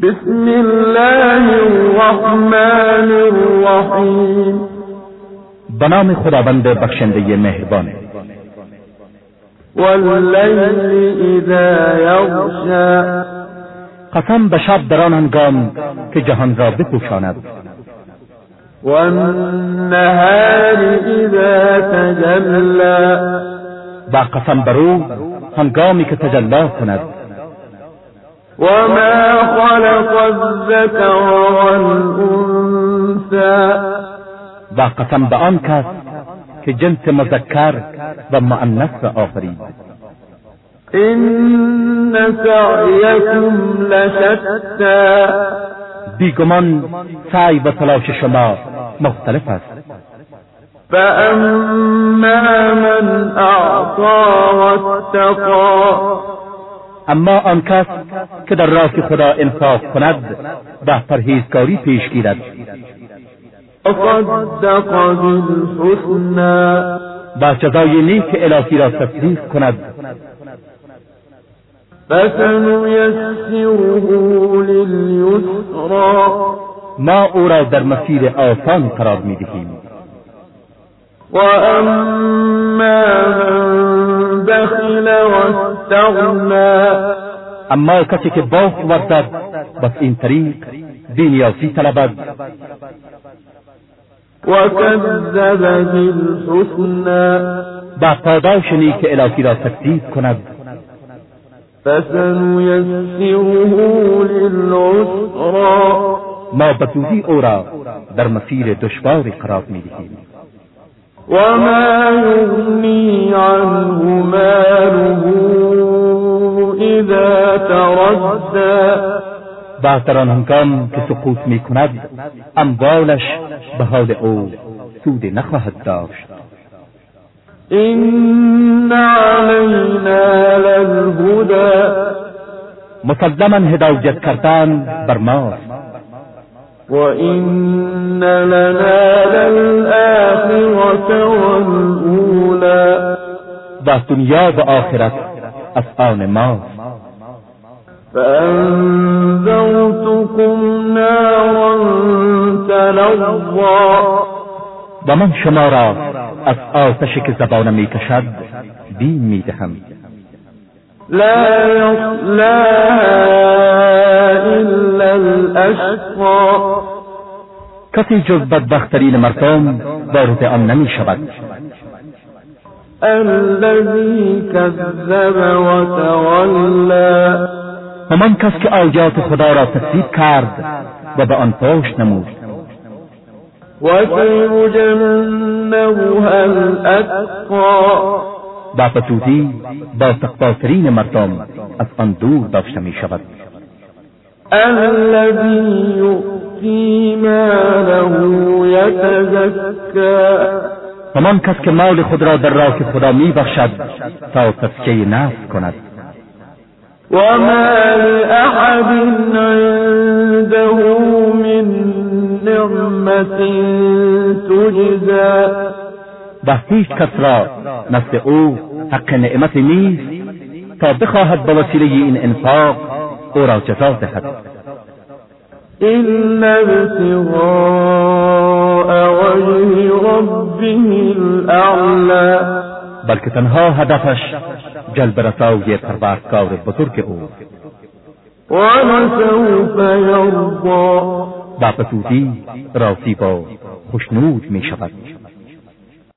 بسم الله الرحمن الرحیم به نام خداوند بخشنده مهربان. واللیل اذا یغشا قسم به شب در آن هنگام که جهان را بپوشاند والنهار اذا تجلی و قسم بر او هنگامی که تجلا کند. وما خلق الذكر والأنثى. و قسم به آن کس که جنس مذکر و مؤنث را آفرید. إن سعيكم لشتى. بیگمان سعی و تلاش شما مختلف است. فأما من أعطى واتقى. اما آن کس که در راه خدا انصاف کند و پرهیزکاری پیش گیرد. و جزای نیک الهی را تصدیق کند. ما او را در مسیر آسان قرار می‌دهیم. وأما من بخل واستغنى اما کسی که باخ ورزد بس این طریق بینیازی طلبد وكذب بالحسنى. و پاداش نیک الهی را تکذیب کند. فسنيسره للعسرى ما به زودی او را در مسیر دشواری قرار می‌دهیم. وما يغني عنه ماله إذا تردى. و آن هنگام که سقوط می کند اموالش به حال أو سود نخواهد داشت. إن علينا للهدى. مسلما هدایت کردن بر ماست وإن لنا للآخرة والأولى و دنیا و آخرت از آن ماست. فأنذرتكم نارا تلظى. و من شما را از آتشی که زبانه می کشد بین می دهم لا يصلاها إلا الأشقى. کسی جز بدبختترین مردم وارد آن نمی شود الذي كذب وتولى. همان کس که آیات خدا را تکذیب کرد و به آن پشت نمود. وسيجنبها الأتقى. و زودی با تقواترین مردم از آن دور داشته می شود الذي يؤتي ماله يتزكى. همان کس که مال خود را در راه خدا می بخشد تا تزکیه نفس کند. وما لأحد عنده من نعمة تجزى. و هیچ کس را نزد أو حق نعمت نیست تا بخواهد به وسیله این انفاق او را جزا دهد إلا ابتغاء وجه ربه الأعلى. بلکه تنها هدفش جلب رسای پروردگار بزرگ او. ولسوف يرضى. و به زودی راضی با خشنود می شود